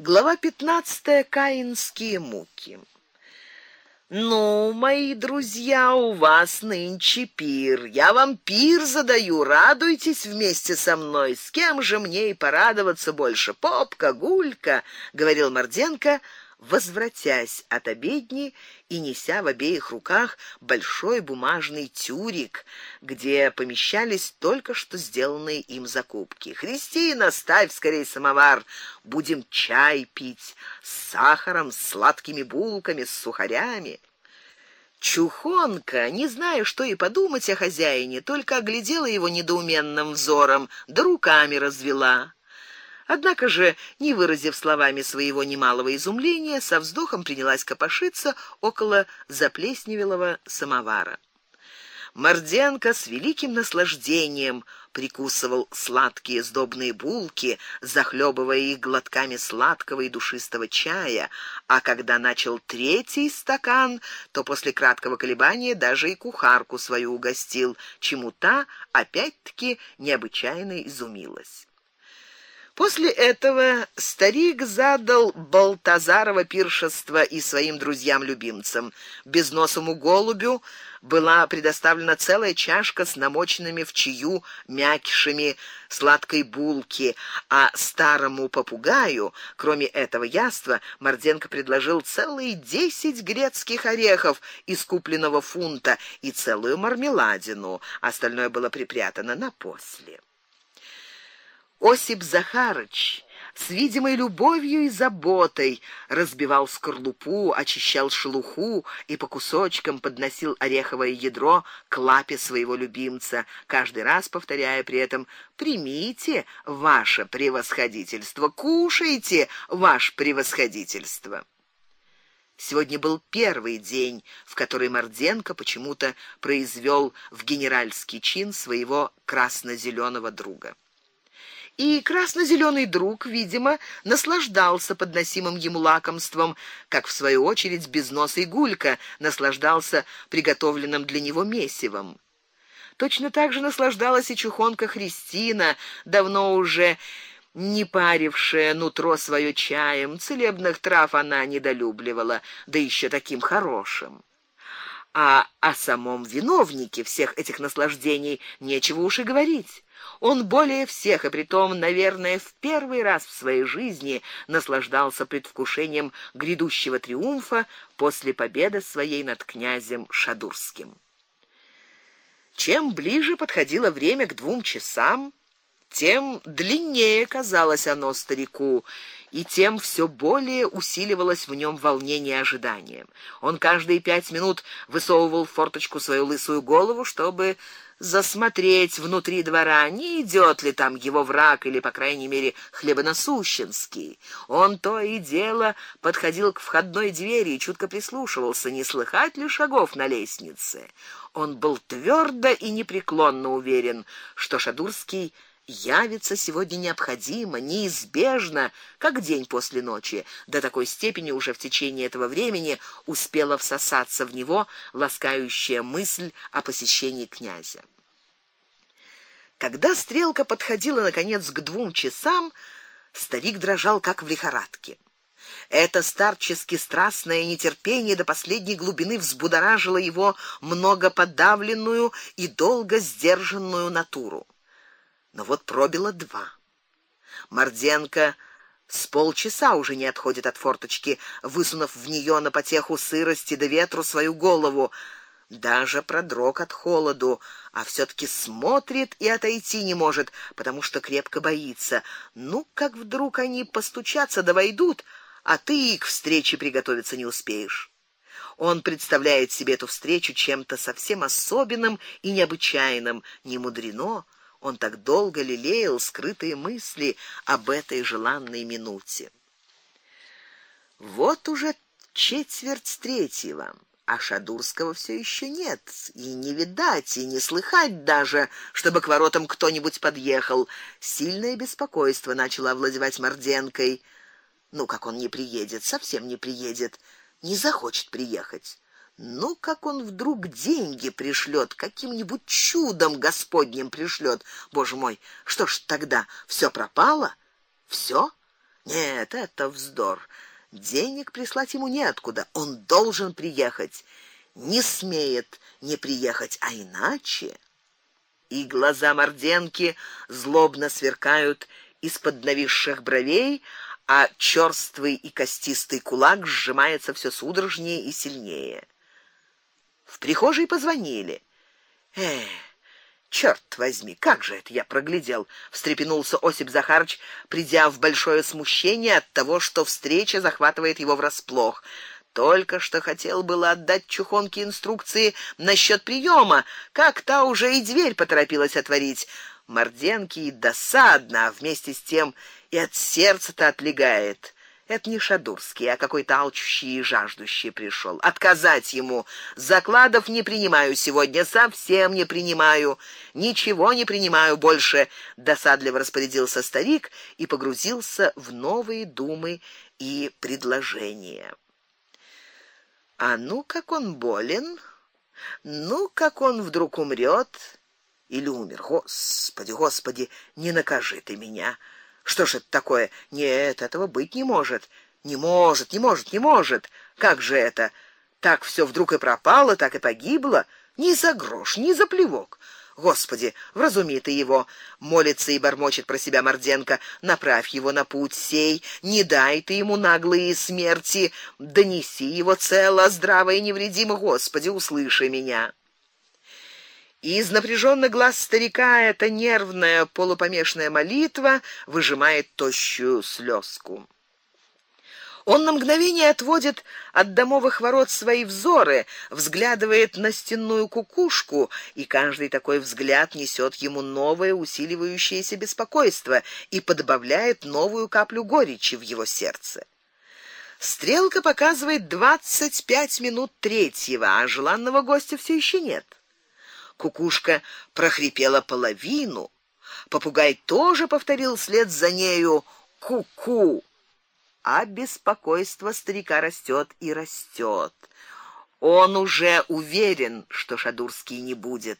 Глава 15. Каинские муки. Ну, мои друзья, у вас нынче пир. Я вам пир задаю, радуйтесь вместе со мной. С кем же мне и порадоваться больше? Попка, гулька, говорил Морденко возвратясь от обедни и неся в обеих руках большой бумажный тюрик, где помещались только что сделанные им закупки. Христина, ставь скорей самовар, будем чай пить с сахаром, с сладкими булками, с сухарями. Чухонка, не зная, что и подумать о хозяине, только оглядела его недоуменным взором, да руками развела. Однако же, не выразив словами своего немалого изумления, со вздохом принялась копошиться около заплесневелого самовара. Морденко с великим наслаждением прикусывал сладкие сдобные булки, захлебывая их глотками сладкого и душистого чая, а когда начал третий стакан, то после краткого колебания даже и кухарку свою угостил, чему та опять-таки необычайно изумилась. После этого старик задал Балтазарова пиршество и своим друзьям-любимцам. Безносому голубю была предоставлена целая чашка с намоченными в чаю мякишами сладкой булки, а старому попугаю, кроме этого яства, Морденко предложил целые десять грецких орехов из купленного фунта и целую мармеладину. Остальное было припрятано на после. Осип Захарыч с видимой любовью и заботой разбивал скорлупу, очищал шелуху и по кусочкам подносил ореховое ядро к лапе своего любимца, каждый раз повторяя при этом: "Примите ваше превосходительство, кушайте, ваше превосходительство". Сегодня был первый день, в который Морденко почему-то произвел в генеральский чин своего красно зеленого друга и красно зеленый друг, видимо, наслаждался подносимым ему лакомством, как в свою очередь безносый гулька наслаждался приготовленным для него месивом. Точно так же наслаждалась и чухонка Христина, давно уже не парившая нутро свое чаем, целебных трав она недолюбливала, да еще таким хорошим. А о самом виновнике всех этих наслаждений нечего уж и говорить. Он более всех, и притом, наверное, в первый раз в своей жизни наслаждался предвкушением грядущего триумфа после победы своей над князем Шадурским. Чем ближе подходило время к двум часам, тем длиннее казалось оно старику, и тем все более усиливалось в нем волнение ожидания. Он каждые пять минут высовывал в форточку свою лысую голову, чтобы засмотреть внутри двора, не идет ли там его враг или, по крайней мере, хлебоносущенский. Он то и дело подходил к входной двери и чутко прислушивался, не слыхать ли шагов на лестнице. Он был твердо и непреклонно уверен, что Шадурский явится сегодня необходимо, неизбежно, как день после ночи. До такой степени уже в течение этого времени успела всосаться в него ласкающая мысль о посещении князя. Когда стрелка подходила наконец к двум часам, старик дрожал как в лихорадке. Это старчески страстное нетерпение до последней глубины взбудоражило его много подавленную и долго сдержанную натуру. Но вот пробило два. Морденко с полчаса уже не отходит от форточки, высунув в нее на потеху сырости да ветру свою голову, даже продрог от холоду, а все таки смотрит и отойти не может, потому что крепко боится. Ну, как вдруг они постучатся да а ты и к встрече приготовиться не успеешь. Он представляет себе эту встречу чем-то совсем особенным и необычайным, не мудрено, он так долго лелеял скрытые мысли об этой желанной минуте. Вот уже четверть третьего, а Шадурского все еще нет, и не видать, и не слыхать даже, чтобы к воротам кто-нибудь подъехал. Сильное беспокойство начало овладевать Морденкой. Ну как он не приедет, совсем не приедет, не захочет приехать. Ну, как он вдруг деньги пришлет, каким-нибудь чудом Господним пришлет. Боже мой, что ж тогда все пропало? Все? Нет, это вздор. Денег прислать ему неоткуда. Он должен приехать. Не смеет не приехать, а иначе и глаза Морденки злобно сверкают из-под нависших бровей, а черствый и костистый кулак сжимается все судорожнее и сильнее. В прихожей позвонили. Э, черт возьми, как же это я проглядел, встрепенулся Осип Захарыч, придя в большое смущение от того, что встреча захватывает его врасплох. Только что хотел было отдать чухонке инструкции насчет приема, как та уже и дверь поторопилась отворить. Морденки и досадно, а вместе с тем и от сердца-то отлегает. Это не Шадурский, а какой-то алчущий и жаждущий пришел. Отказать ему. Закладов не принимаю сегодня, совсем не принимаю. Ничего не принимаю больше, досадливо распорядился старик и погрузился в новые думы и предложения. А ну как он болен? Ну как он вдруг умрет или умер? Господи, Господи, не накажи ты меня. Что ж это такое? Нет, этого быть не может. Не может, не может, не может. Как же это? Так все вдруг и пропало, так и погибло, ни за грош, ни за плевок. Господи, вразуми ты его, молится и бормочет про себя Морденко. Направь его на путь сей, не дай ты ему наглые смерти, донеси его цело, здраво и невредимо, Господи, услыши меня. Из напряженных глаз старика эта нервная полупомешанная молитва выжимает тощую слезку. Он на мгновение отводит от домовых ворот свои взоры, взглядывает на стенную кукушку, и каждый такой взгляд несет ему новое усиливающееся беспокойство и подбавляет новую каплю горечи в его сердце. Стрелка показывает двадцать пять минут третьего, а желанного гостя все еще нет. Кукушка прохрипела половину. Попугай тоже повторил след за нею ку-ку а беспокойство старика растет и растет. Он уже уверен, что Шадурский не будет,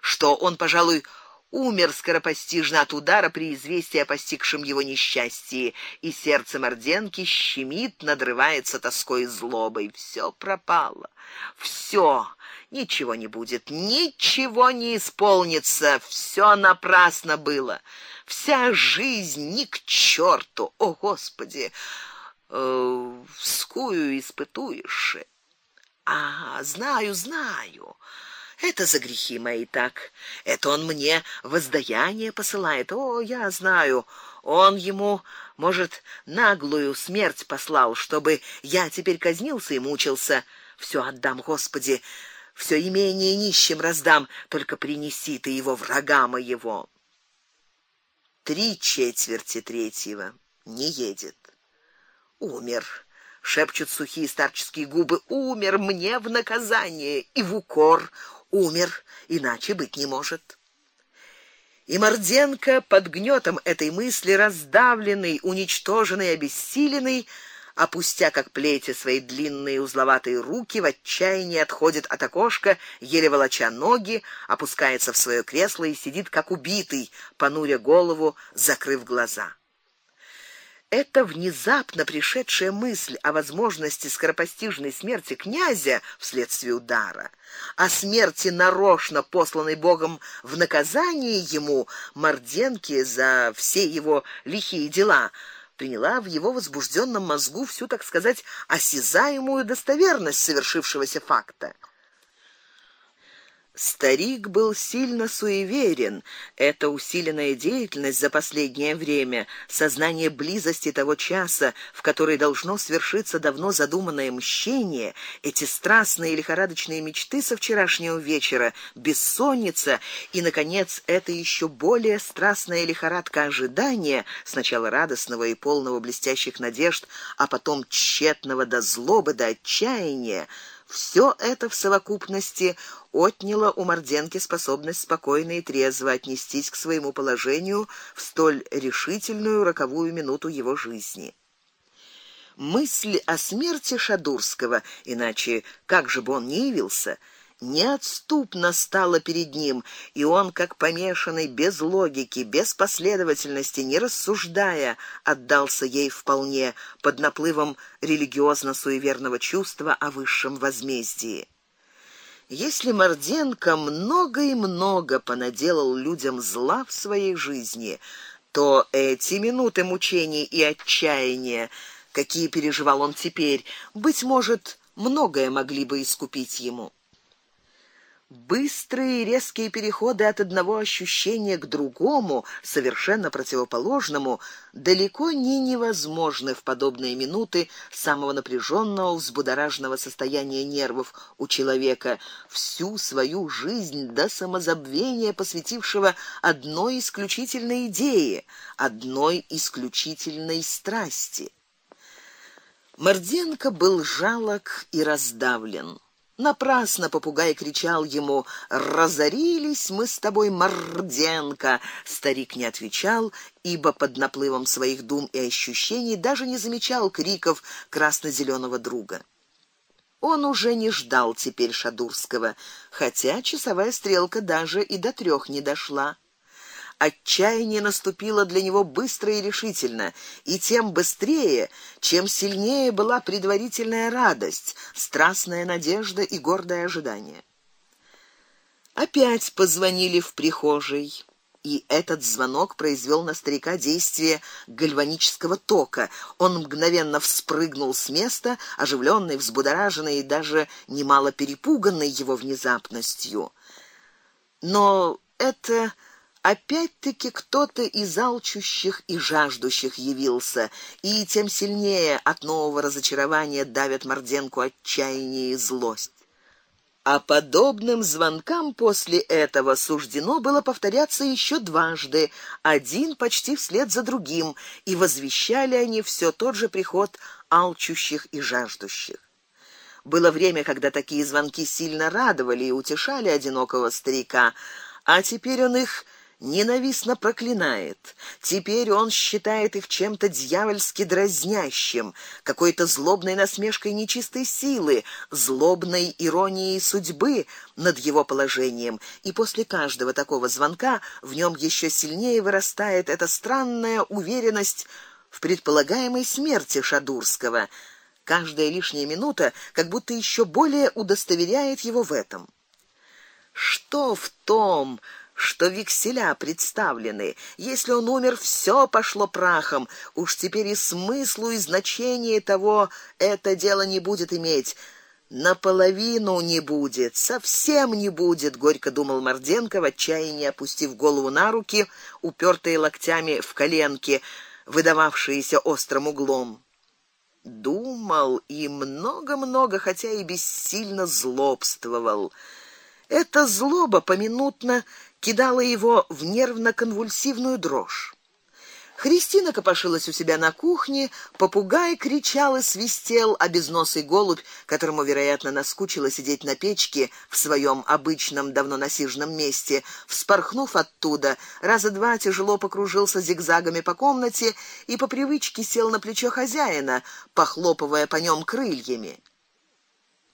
что он, пожалуй, умер скоропостижно от удара при известии о постигшем его несчастье, и сердце Морденки щемит, надрывается тоской и злобой. Все пропало. все, ничего не будет, ничего не исполнится, все напрасно было. Вся жизнь ни к черту. О, Господи! Э, вскую испытуешь. А, знаю, знаю. Это за грехи мои так. Это он мне воздаяние посылает. О, я знаю. Он ему, может, наглую смерть послал, чтобы я теперь казнился и мучился. Все отдам, Господи. Все имение нищим раздам, только принеси ты его врагам моего три четверти третьего. Не едет. Умер. Шепчут сухие старческие губы. Умер мне в наказание и в укор. Умер, иначе быть не может. И Морденко под гнетом этой мысли раздавленный, уничтоженный, обессиленный, опустя как плети свои длинные узловатые руки, в отчаянии отходит от окошка, еле волоча ноги, опускается в свое кресло и сидит как убитый, понуря голову, закрыв глаза. Эта внезапно пришедшая мысль о возможности скоропостижной смерти князя вследствие удара, о смерти нарочно посланной Богом в наказание ему Морденки за все его лихие дела, приняла в его возбужденном мозгу всю, так сказать, осязаемую достоверность совершившегося факта. Старик был сильно суеверен. Эта усиленная деятельность за последнее время, сознание близости того часа, в который должно свершиться давно задуманное мщение, эти страстные лихорадочные мечты со вчерашнего вечера, бессонница и наконец это еще более страстная лихорадка ожидания, сначала радостного и полного блестящих надежд, а потом тщетного до злобы, до отчаяния. Все это в совокупности отняло у Морденки способность спокойно и трезво отнестись к своему положению в столь решительную роковую минуту его жизни. Мысль о смерти Шадурского, иначе как же бы он не явился, неотступно стала перед ним, и он, как помешанный, без логики, без последовательности, не рассуждая, отдался ей вполне под наплывом религиозно-суеверного чувства о высшем возмездии. Если Морденко много и много понаделал людям зла в своей жизни, то эти минуты мучений и отчаяния, какие переживал он теперь, быть может, многое могли бы искупить ему. Быстрые и резкие переходы от одного ощущения к другому, совершенно противоположному, далеко не невозможны в подобные минуты самого напряженного, взбудораженного состояния нервов у человека, всю свою жизнь до самозабвения посвятившего одной исключительной идее, одной исключительной страсти. Морденко был жалок и раздавлен. Напрасно попугай кричал ему: "Разорились мы с тобой, Морденко". Старик не отвечал, ибо под наплывом своих дум и ощущений даже не замечал криков красно зеленого друга. Он уже не ждал теперь Шадурского, хотя часовая стрелка даже и до трех не дошла. Отчаяние наступило для него быстро и решительно, и тем быстрее, чем сильнее была предварительная радость, страстная надежда и гордое ожидание. Опять позвонили в прихожей, и этот звонок произвел на старика действие гальванического тока. Он мгновенно вспрыгнул с места, оживленный, взбудораженный и даже немало перепуганный его внезапностью. Но это Опять-таки кто-то из алчущих и жаждущих явился, и тем сильнее от нового разочарования давят Морденку отчаяние и злость. А подобным звонкам после этого суждено было повторяться еще дважды, один почти вслед за другим, и возвещали они все тот же приход алчущих и жаждущих. Было время, когда такие звонки сильно радовали и утешали одинокого старика, а теперь он их ненавистно проклинает. Теперь он считает их чем-то дьявольски дразнящим, какой-то злобной насмешкой нечистой силы, злобной иронией судьбы над его положением, и после каждого такого звонка в нем еще сильнее вырастает эта странная уверенность в предполагаемой смерти Шадурского. Каждая лишняя минута как будто еще более удостоверяет его в этом. Что в том, что векселя представлены. Если он умер, все пошло прахом. Уж теперь и смыслу и значения того это дело не будет иметь. Наполовину не будет, совсем не будет, горько думал Морденко в отчаянии, опустив голову на руки, упертые локтями в коленки, выдававшиеся острым углом. Думал и много-много, хотя и бессильно злобствовал. Эта злоба поминутно кидала его в нервно-конвульсивную дрожь. Христина копошилась у себя на кухне, попугай кричал и свистел, а безносый голубь, которому, вероятно, наскучило сидеть на печке в своем обычном давно насиженном месте, вспорхнув оттуда, раза два тяжело покружился зигзагами по комнате и по привычке сел на плечо хозяина, похлопывая по нём крыльями.